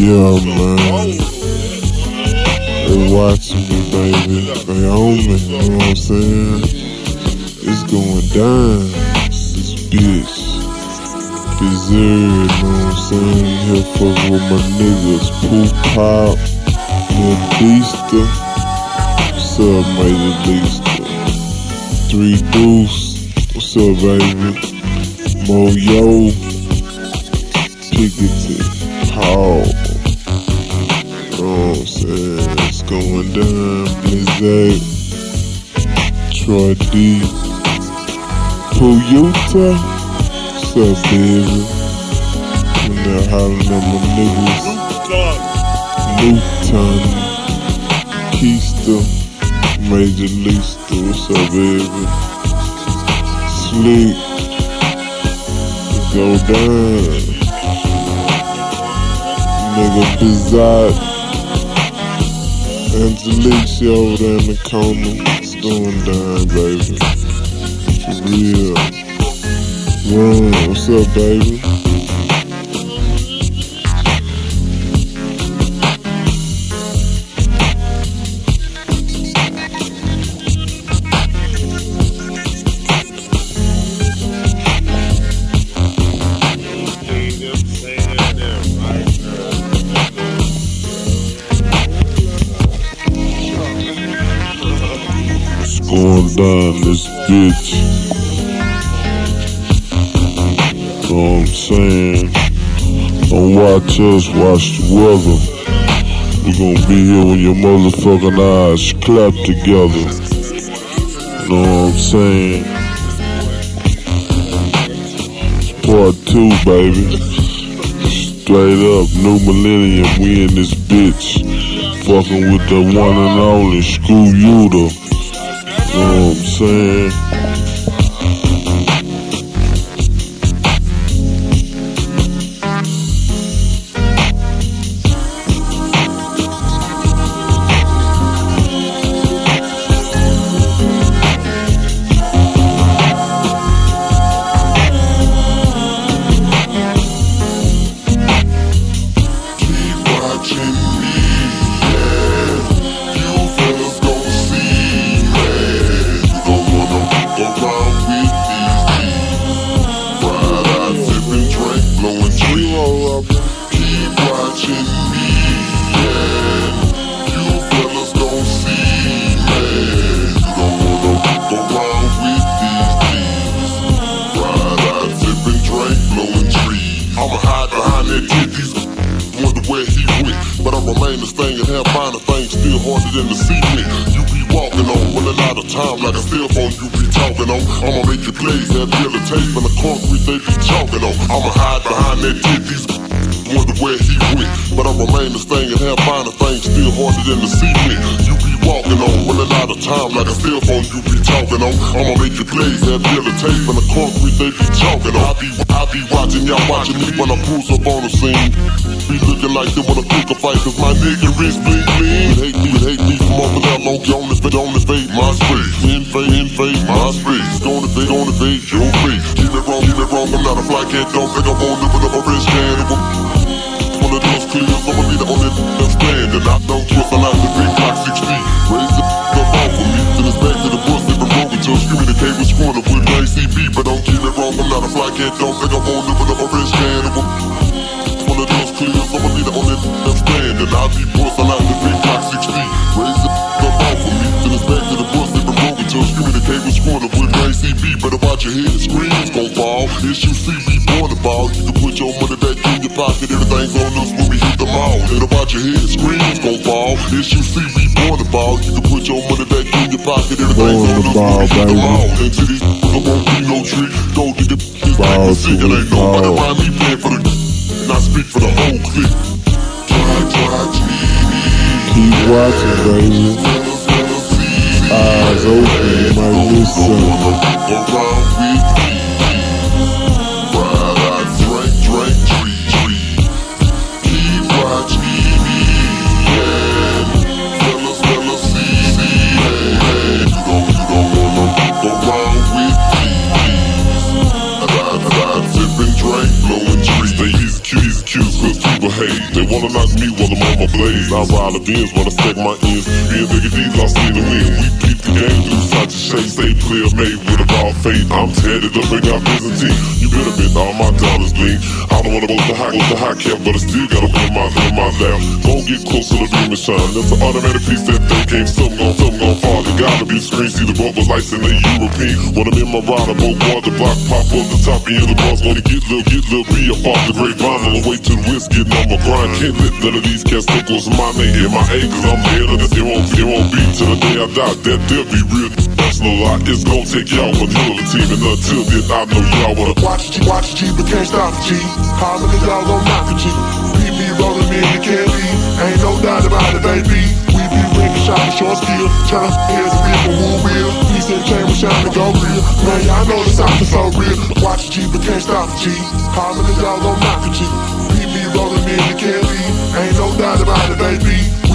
Yeah, man. They watching me, baby. They on me, you know what I'm saying? It's going down. This bitch. Deserve, you know what I'm saying? Here fuck with my niggas. Poop Pop. Lil Beaster. What's up, Major Beaster? Three Deuce. What's up, baby? Paul. You know what I'm going down. Blizzard. Troy D. Toyota. What's up, baby? And they're hollering at my niggas. Newton. Keister. Major Leaster. What's up, baby? Slick. Go down. Nigga Bizarre. Angelique, she over in the corner. Going down, baby. For real. Run, what's up, baby? This bitch. What I'm saying? Don't watch us, watch the weather. We gonna be here when your motherfucking eyes clap together. Know what I'm saying? Part two, baby. Straight up, new millennium, we in this bitch. Fucking with the one and only Yuta. Know what I'm saying? Still harder than the cement. You be walking on, running out of time like a cell phone you be talking on. I'ma make your plays have yellow tape and the concrete they be talking on. I'ma hide behind that titties. Wonder where he went. But I remain the thing and have finer things still harder than the cement. You be walking on, running out of time like a cell phone you be talking on. I'ma make your plays have yellow tape and the concrete they be talking on. I be, I be watching y'all watching me when I cruise up on the scene. Be looking like they wanna pick a fight cause my nigga wrist bling bling. Hate me, hate me from over there, long on the fade, on the fade, my space. In fade, in fade, my space. Gonna fade, gonna fade, your face. Keep it wrong, keep it wrong, I'm not a fly cat, don't think I'm on living up a rich can. One of those clears, I'ma be the not a fly cat, don't think I'm on living up a rich can. One of those clears, I'ma be the only that stand. And I be out the big clock six feet. Raise the up off of me, till it's back to the bus, living wrong until communicate with screwing up with my CB. Better watch your head, screens gon' fall. If you see me born to ball, you can put your money back in your pocket. Everything's on us when we hit the mall. Better watch your head, screens gon' fall. If you see me born to ball, you can put your money back in your pocket. Everything's on us when we hit the mall. And to these I won't this Ball like a sick. to It ain't nobody around me playing for the and I speak for the whole clique. Keep watching, baby. Eyes open, you might miss something. I ride the when I stack my ends. Me and Biggie D's lost in the win. We game, do such a shake. Stay player made with a raw fate. I'm tatted up and got Byzantine. You better bet all my dollars lean. I don't wanna go to high, go to high cap, but I still gotta put my in my lap. Gon' get close to the beam and shine. That's an automatic piece that they came. Something gon' something gon' fall. It gotta be the screen. See the bubble lights in the European. When I'm in my rider, both quad the block pop up the top of the bus. Gonna get little, get little, be a part the great vinyl. Away to the wrist, getting on my grind. Can't let none of these cats think what's my name in my A, cause I'm the head of this. It won't, it won't be till the day I die. That be real. No lie. It's gon' take y'all one hell of team. And until then, I know y'all wanna Watch G, watch G, but can't stop G. How many y'all gon' knock the G? Beat me rolling me in the candy. Ain't no doubt about it, baby. We be ringing shot short steel. Tryna here's a bit for woo wheel. Piece and chain with shine to go real. Man, y'all know the sound is so real. Watch G, but can't stop G. How many y'all gon' knock the G? Beat me rolling me in the candy. Ain't no doubt about it, baby.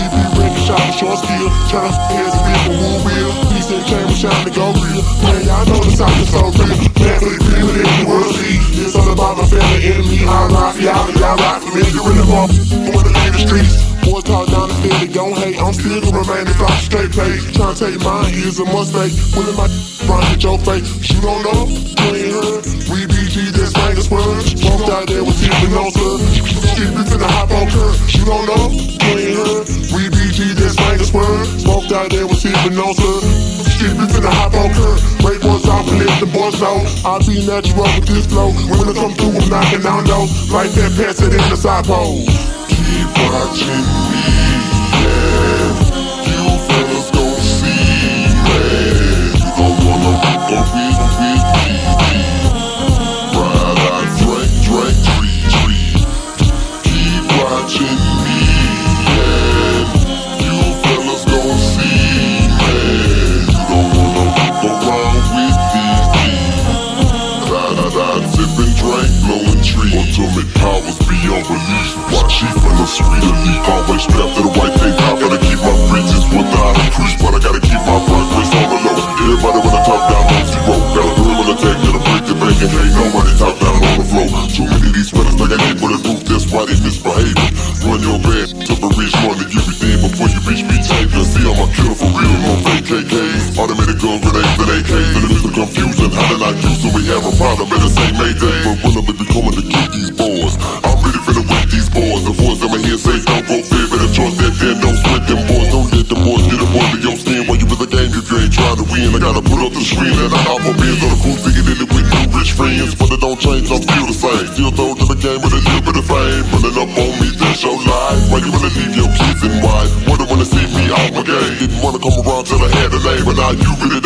Shot short steel. Tryna a bit for woo wheel. Piece and chain shine to go real. Man, y'all know the sound is so real. Man, for the people in the world see. It's all about my family, enemy. I'm rock, y'all, y'all rock for me. You really want for the in the streets. Boys talk down the field, they gon' hate. I'm still gonna remain if I'm straight pay. Tryna take mine is a must make. Willing my run with your face. You don't know, the boys know. I be natural with this flow. When I come through, I'm knocking down doors. Like that, pass it in the side pole. Keep watching me, yeah. You fellas see. You wanna me. And the sweet elite. Always strapped to the white tape. I gotta keep my bridges without a crease, but I gotta keep my progress on the low. Everybody wanna talk down on zero. Got a girl in the tag that'll break the bank and ain't nobody talk down on the floor. Too many of these fellas like I ain't bulletproof. That's why they misbehaving. Run your bad to the rich money. You everything before you reach me taking. See, I'm a killer for real. No fake KKs. Automatic gun grenades and AKs. In the of confusion, how did I use when we have a problem? Better say Mayday. And I hop on beers on the cruise, thinking in it with new rich friends. But it don't change, I'm still the same. Still throw to the game with a little bit of fame. Running up on me, that's your life. Why you wanna leave your kids and wife? Wanna wanna see me out my game. Didn't wanna come around till I had a name, but now you really don't